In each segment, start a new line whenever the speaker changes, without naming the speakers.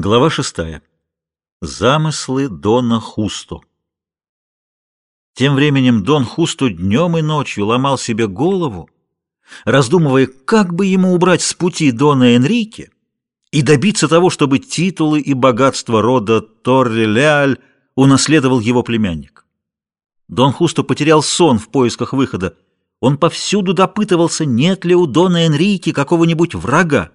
Глава шестая. Замыслы Дона Хусто. Тем временем Дон Хусто днем и ночью ломал себе голову, раздумывая, как бы ему убрать с пути Дона Энрике и добиться того, чтобы титулы и богатство рода Торре-Леаль унаследовал его племянник. Дон Хусто потерял сон в поисках выхода. Он повсюду допытывался, нет ли у Дона Энрике какого-нибудь врага.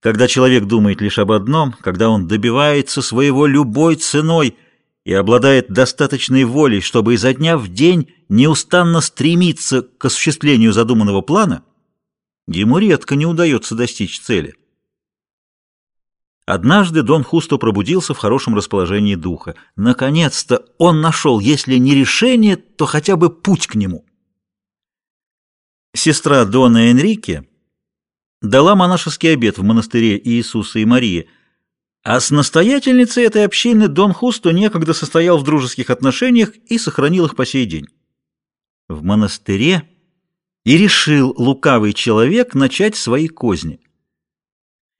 Когда человек думает лишь об одном, когда он добивается своего любой ценой и обладает достаточной волей, чтобы изо дня в день неустанно стремиться к осуществлению задуманного плана, ему редко не удается достичь цели. Однажды Дон Хусто пробудился в хорошем расположении духа. Наконец-то он нашел, если не решение, то хотя бы путь к нему. Сестра Дона Энрике дала монашеский обет в монастыре Иисуса и Марии, а с настоятельницей этой общины Дон Хусто некогда состоял в дружеских отношениях и сохранил их по сей день. В монастыре и решил лукавый человек начать свои козни.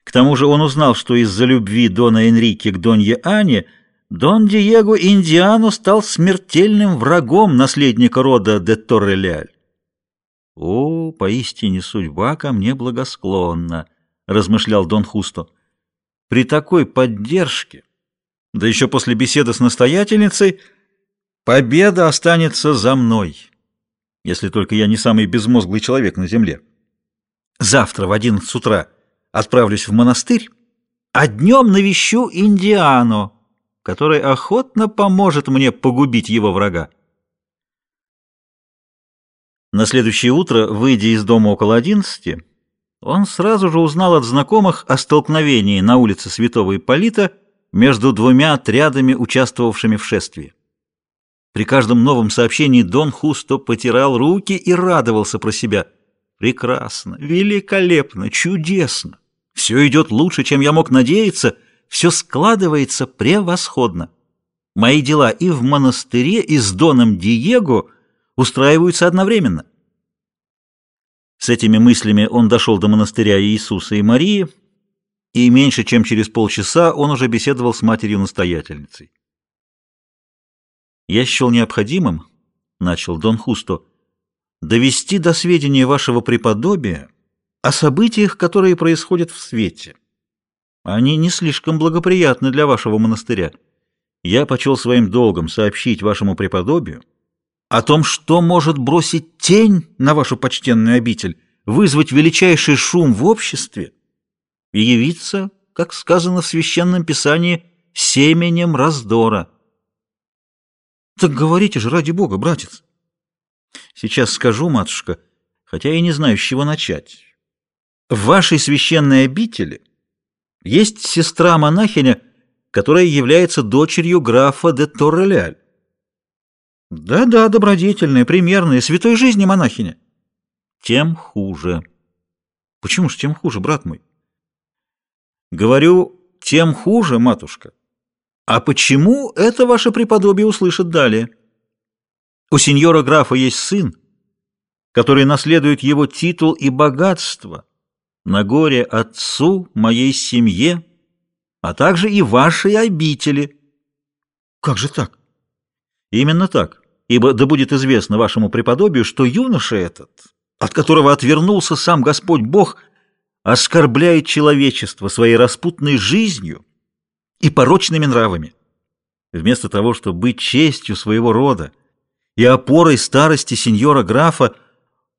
К тому же он узнал, что из-за любви Дона Энрике к Донье Ане Дон Диего Индиано стал смертельным врагом наследника рода де Торреляль. «О, поистине судьба ко мне благосклонна», — размышлял Дон Хусто. «При такой поддержке, да еще после беседы с настоятельницей, победа останется за мной, если только я не самый безмозглый человек на земле. Завтра в одиннадцать утра отправлюсь в монастырь, а днем навещу Индиано, который охотно поможет мне погубить его врага. На следующее утро, выйдя из дома около одиннадцати, он сразу же узнал от знакомых о столкновении на улице Святого Ипполита между двумя отрядами, участвовавшими в шествии. При каждом новом сообщении Дон Хусто потирал руки и радовался про себя. «Прекрасно, великолепно, чудесно! Все идет лучше, чем я мог надеяться, все складывается превосходно. Мои дела и в монастыре, и с Доном Диего — устраиваются одновременно. С этими мыслями он дошел до монастыря Иисуса и Марии, и меньше чем через полчаса он уже беседовал с матерью-настоятельницей. «Я счел необходимым, — начал Дон Хусто, — довести до сведения вашего преподобия о событиях, которые происходят в свете. Они не слишком благоприятны для вашего монастыря. Я почел своим долгом сообщить вашему преподобию, — о том, что может бросить тень на вашу почтенную обитель, вызвать величайший шум в обществе и явиться, как сказано в Священном Писании, семенем раздора. Так говорите же, ради Бога, братец. Сейчас скажу, матушка, хотя я не знаю, с чего начать. В вашей священной обители есть сестра-монахиня, которая является дочерью графа де Торреляль. Да-да, добродетельная, примерная, святой жизни монахиня. Тем хуже. Почему же тем хуже, брат мой? Говорю, тем хуже, матушка. А почему это ваше преподобие услышит далее? У сеньора графа есть сын, который наследует его титул и богатство на горе отцу, моей семье, а также и вашей обители. Как же так? Именно так ибо да будет известно вашему преподобию, что юноша этот, от которого отвернулся сам Господь Бог, оскорбляет человечество своей распутной жизнью и порочными нравами. Вместо того, чтобы быть честью своего рода и опорой старости сеньора графа,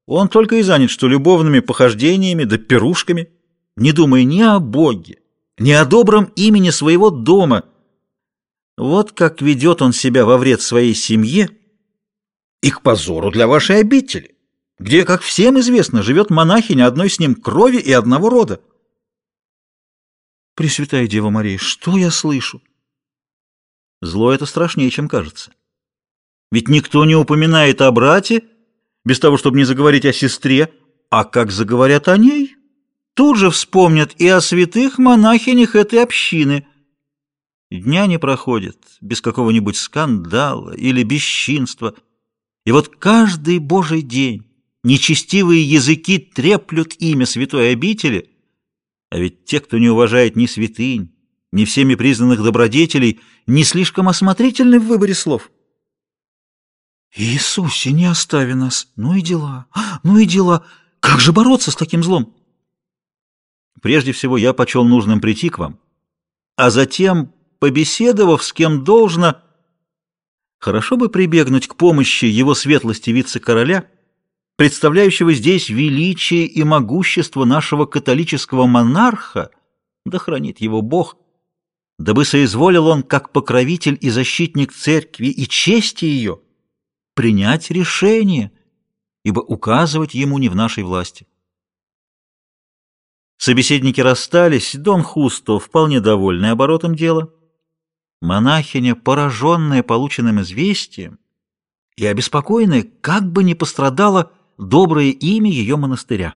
он только и занят, что любовными похождениями да пирушками, не думая ни о Боге, ни о добром имени своего дома. Вот как ведет он себя во вред своей семье и к позору для вашей обители, где, как всем известно, живет монахиня одной с ним крови и одного рода. Пресвятая Дева Мария, что я слышу? Зло это страшнее, чем кажется. Ведь никто не упоминает о брате, без того, чтобы не заговорить о сестре, а как заговорят о ней, тут же вспомнят и о святых монахинях этой общины. Дня не проходит без какого-нибудь скандала или бесчинства – и вот каждый божий день нечестивые языки треплют имя святой обители, А ведь те, кто не уважает ни святынь, ни всеми признанных добродетелей, не слишком осмотрительны в выборе слов. Иисусе, не остави нас! Ну и дела, ну и дела! Как же бороться с таким злом? Прежде всего, я почел нужным прийти к вам, а затем, побеседовав с кем должно, хорошо бы прибегнуть к помощи его светлости вице-короля, представляющего здесь величие и могущество нашего католического монарха, да хранит его Бог, дабы соизволил он, как покровитель и защитник церкви и чести ее, принять решение, ибо указывать ему не в нашей власти. Собеседники расстались, Дон Хусто, вполне довольный оборотом дела. Монахиня, пораженная полученным известием и обеспокоенная, как бы не пострадало доброе имя ее монастыря.